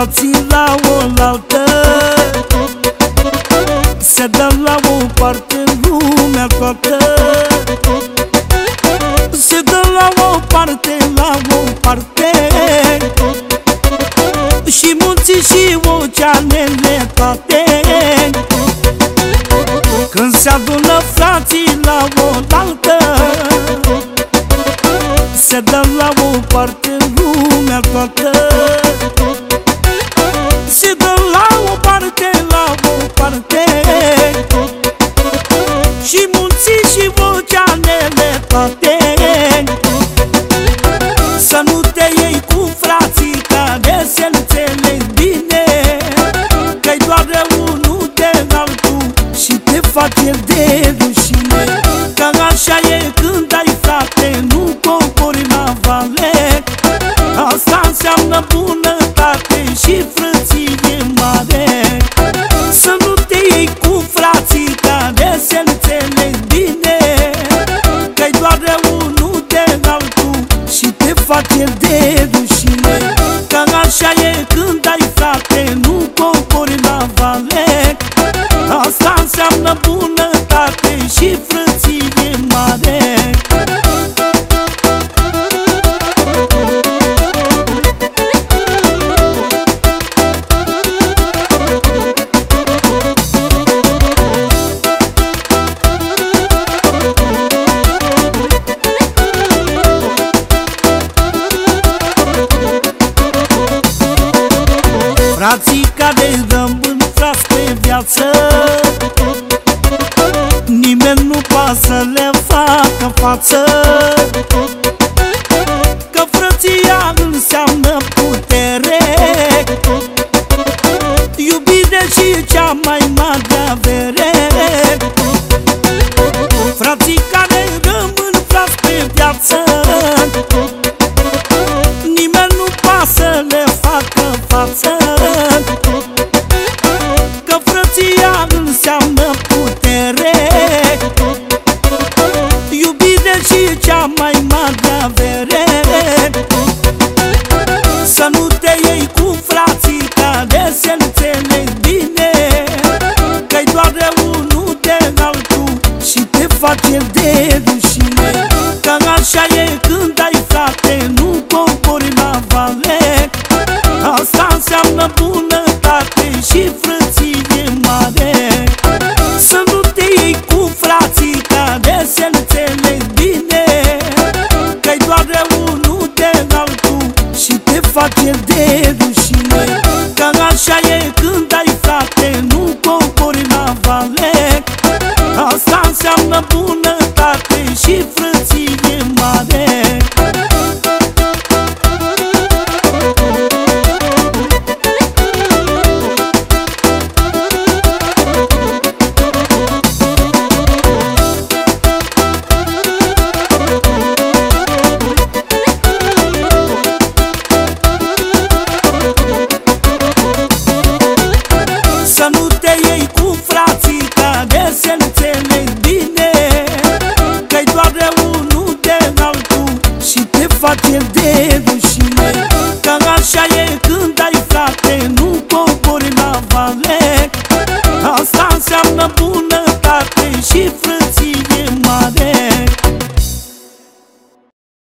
frații la oaltă. Se dă la o parte lumea toată. Se dă la o parte, la o parte. Și munții și oceanele toate. Când se adună frații la oaltă Se dă la o parte lumea toată. O parte, la o parte. Și munții și oceanele toate Să nu te iei cu frații care se înțeleg bine Că-i doar unul de altul și te face de rușine. Că așa e când ai frate, nu cobori la vale. Asta înseamnă bunătate și frăție mare și frăție mare. Frații care rămân frați pe viață Nimeni nu pasă le facă față. Că frăția înseamnă putere. Iubire și cea mai mare avere. Frații care rămân frați pe viață. Nimeni nu pasă le facă față așa e când ai frate, nu cobori la vale Asta înseamnă bunătate și frăție mare. Să nu te iei cu frații care se înțeleg bine Că-i doar unul de altul și te face de rușine frăție mare bate de rușine Că așa e când ai frate, nu cobori la vale. Asta înseamnă bunătate și frăție mare.